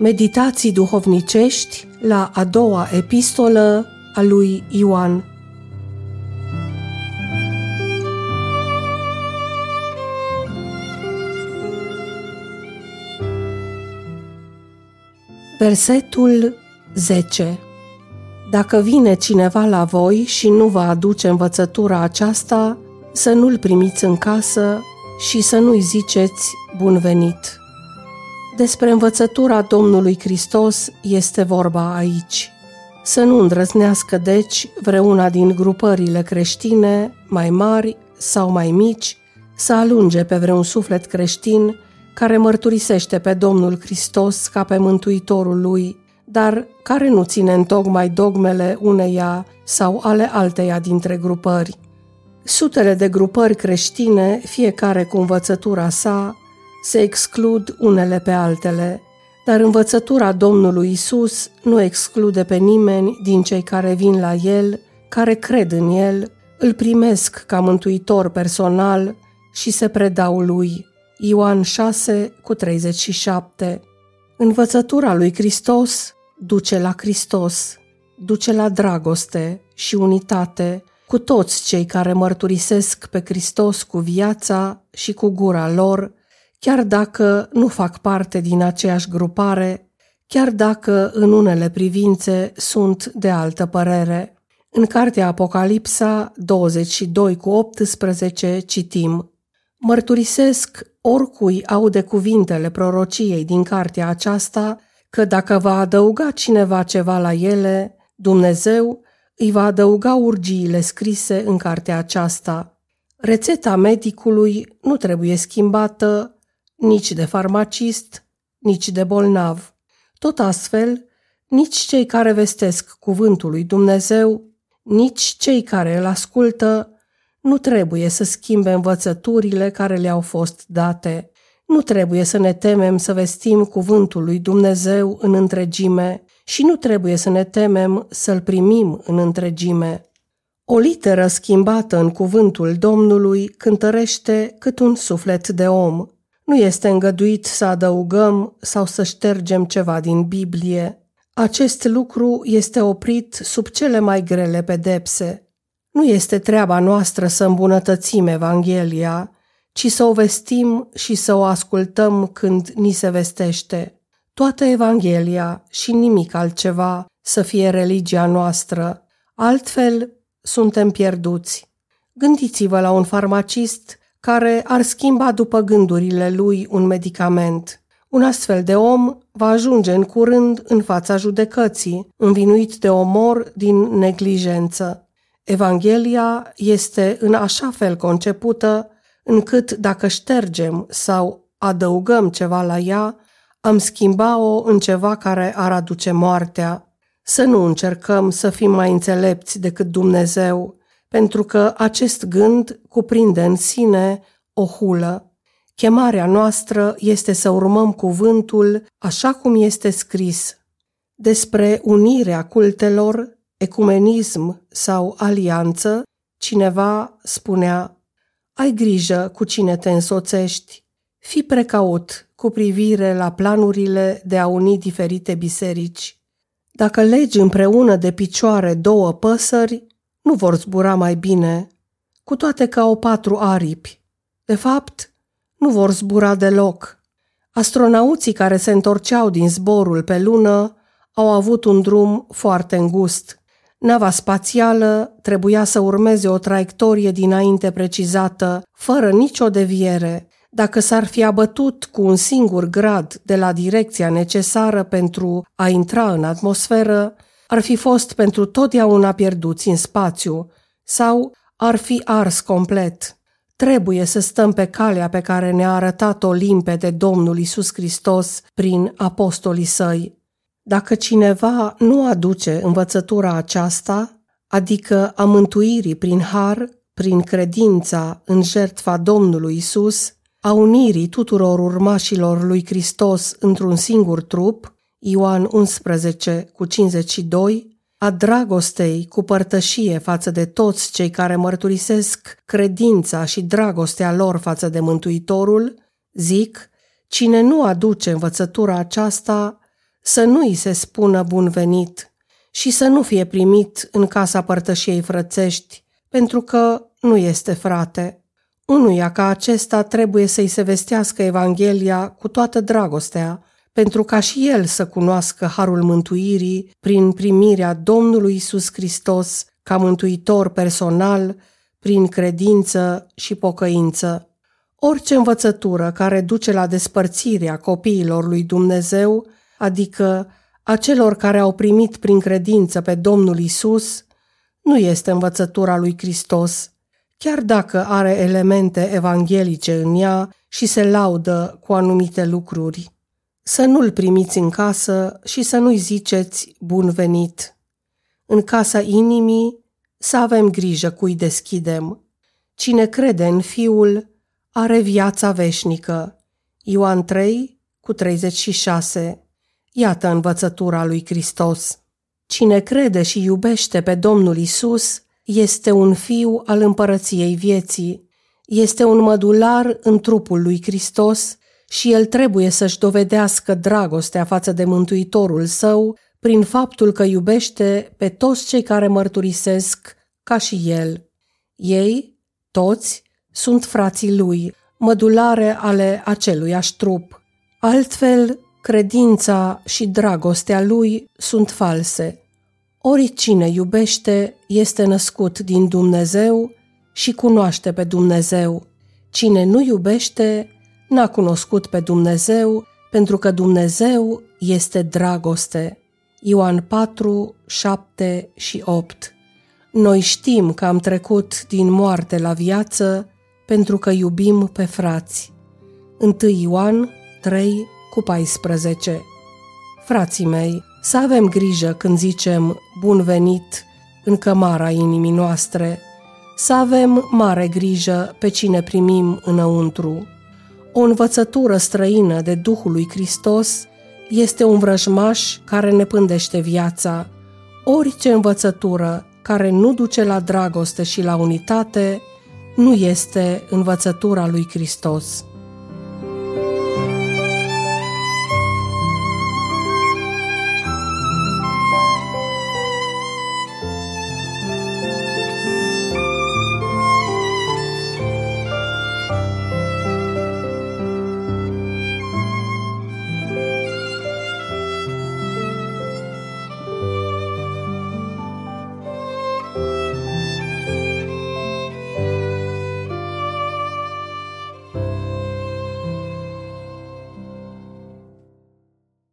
Meditații duhovnicești la a doua epistolă a lui Ioan. Versetul 10 Dacă vine cineva la voi și nu va aduce învățătura aceasta, să nu-l primiți în casă și să nu-i ziceți bun venit. Despre învățătura Domnului Hristos este vorba aici. Să nu îndrăznească, deci, vreuna din grupările creștine, mai mari sau mai mici, să alunge pe vreun suflet creștin care mărturisește pe Domnul Hristos ca pe Mântuitorul lui, dar care nu ține în tocmai dogmele uneia sau ale alteia dintre grupări. Sutele de grupări creștine, fiecare cu învățătura sa, se exclud unele pe altele, dar învățătura Domnului Isus nu exclude pe nimeni din cei care vin la El, care cred în El, îl primesc ca mântuitor personal și se predau lui. Ioan 6 cu 37 Învățătura lui Hristos duce la Hristos, duce la dragoste și unitate cu toți cei care mărturisesc pe Hristos cu viața și cu gura lor, chiar dacă nu fac parte din aceeași grupare, chiar dacă în unele privințe sunt de altă părere. În cartea Apocalipsa 22 cu 18 citim Mărturisesc oricui aude cuvintele prorociei din cartea aceasta că dacă va adăuga cineva ceva la ele, Dumnezeu îi va adăuga urgiile scrise în cartea aceasta. Rețeta medicului nu trebuie schimbată nici de farmacist, nici de bolnav. Tot astfel, nici cei care vestesc cuvântul lui Dumnezeu, nici cei care îl ascultă, nu trebuie să schimbe învățăturile care le-au fost date. Nu trebuie să ne temem să vestim cuvântul lui Dumnezeu în întregime și nu trebuie să ne temem să-l primim în întregime. O literă schimbată în cuvântul Domnului cântărește cât un suflet de om. Nu este îngăduit să adăugăm sau să ștergem ceva din Biblie. Acest lucru este oprit sub cele mai grele pedepse. Nu este treaba noastră să îmbunătățim Evanghelia, ci să o vestim și să o ascultăm când ni se vestește. Toată Evanghelia și nimic altceva să fie religia noastră, altfel suntem pierduți. Gândiți-vă la un farmacist care ar schimba după gândurile lui un medicament. Un astfel de om va ajunge în curând în fața judecății, învinuit de omor din neglijență. Evanghelia este în așa fel concepută încât dacă ștergem sau adăugăm ceva la ea, am schimba-o în ceva care ar aduce moartea. Să nu încercăm să fim mai înțelepți decât Dumnezeu, pentru că acest gând cuprinde în sine o hulă. Chemarea noastră este să urmăm cuvântul așa cum este scris. Despre unirea cultelor, ecumenism sau alianță, cineva spunea, ai grijă cu cine te însoțești, fii precaut cu privire la planurile de a uni diferite biserici. Dacă legi împreună de picioare două păsări, nu vor zbura mai bine, cu toate că au patru aripi. De fapt, nu vor zbura deloc. Astronauții care se întorceau din zborul pe lună au avut un drum foarte îngust. Nava spațială trebuia să urmeze o traiectorie dinainte precizată, fără nicio deviere. Dacă s-ar fi abătut cu un singur grad de la direcția necesară pentru a intra în atmosferă, ar fi fost pentru totdeauna pierduți în spațiu sau ar fi ars complet. Trebuie să stăm pe calea pe care ne-a arătat-o limpede Domnul Isus Hristos prin apostolii săi. Dacă cineva nu aduce învățătura aceasta, adică a mântuirii prin har, prin credința în jertfa Domnului Isus, a unirii tuturor urmașilor lui Hristos într-un singur trup, Ioan 11 cu 52, a dragostei cu părtășie față de toți cei care mărturisesc credința și dragostea lor față de Mântuitorul, zic, cine nu aduce învățătura aceasta să nu îi se spună bun venit și să nu fie primit în casa părtășiei frățești, pentru că nu este frate. Unuia ca acesta trebuie să-i se vestească Evanghelia cu toată dragostea, pentru ca și el să cunoască harul mântuirii prin primirea Domnului Isus Hristos ca mântuitor personal, prin credință și pocăință. Orice învățătură care duce la despărțirea copiilor lui Dumnezeu, adică a celor care au primit prin credință pe Domnul Isus, nu este învățătura lui Hristos, chiar dacă are elemente evanghelice în ea și se laudă cu anumite lucruri. Să nu-l primiți în casă și să nu-i ziceți bun venit. În casa inimii să avem grijă cui deschidem. Cine crede în Fiul are viața veșnică. Ioan 3 cu 36 Iată învățătura lui Hristos. Cine crede și iubește pe Domnul Isus este un fiu al împărăției vieții, este un mădular în trupul lui Hristos și el trebuie să-și dovedească dragostea față de Mântuitorul său prin faptul că iubește pe toți cei care mărturisesc ca și el. Ei, toți, sunt frații lui, mădulare ale aceluiași trup. Altfel, credința și dragostea lui sunt false. Oricine iubește este născut din Dumnezeu și cunoaște pe Dumnezeu. Cine nu iubește n-a cunoscut pe Dumnezeu, pentru că Dumnezeu este dragoste. Ioan 4, 7 și 8 Noi știm că am trecut din moarte la viață pentru că iubim pe frați. 1 Ioan 3 cu 14 Frații mei, să avem grijă când zicem bun venit în cămara inimii noastre, să avem mare grijă pe cine primim înăuntru. O învățătură străină de Duhul lui Hristos este un vrăjmaș care ne pândește viața. Orice învățătură care nu duce la dragoste și la unitate nu este învățătura lui Hristos.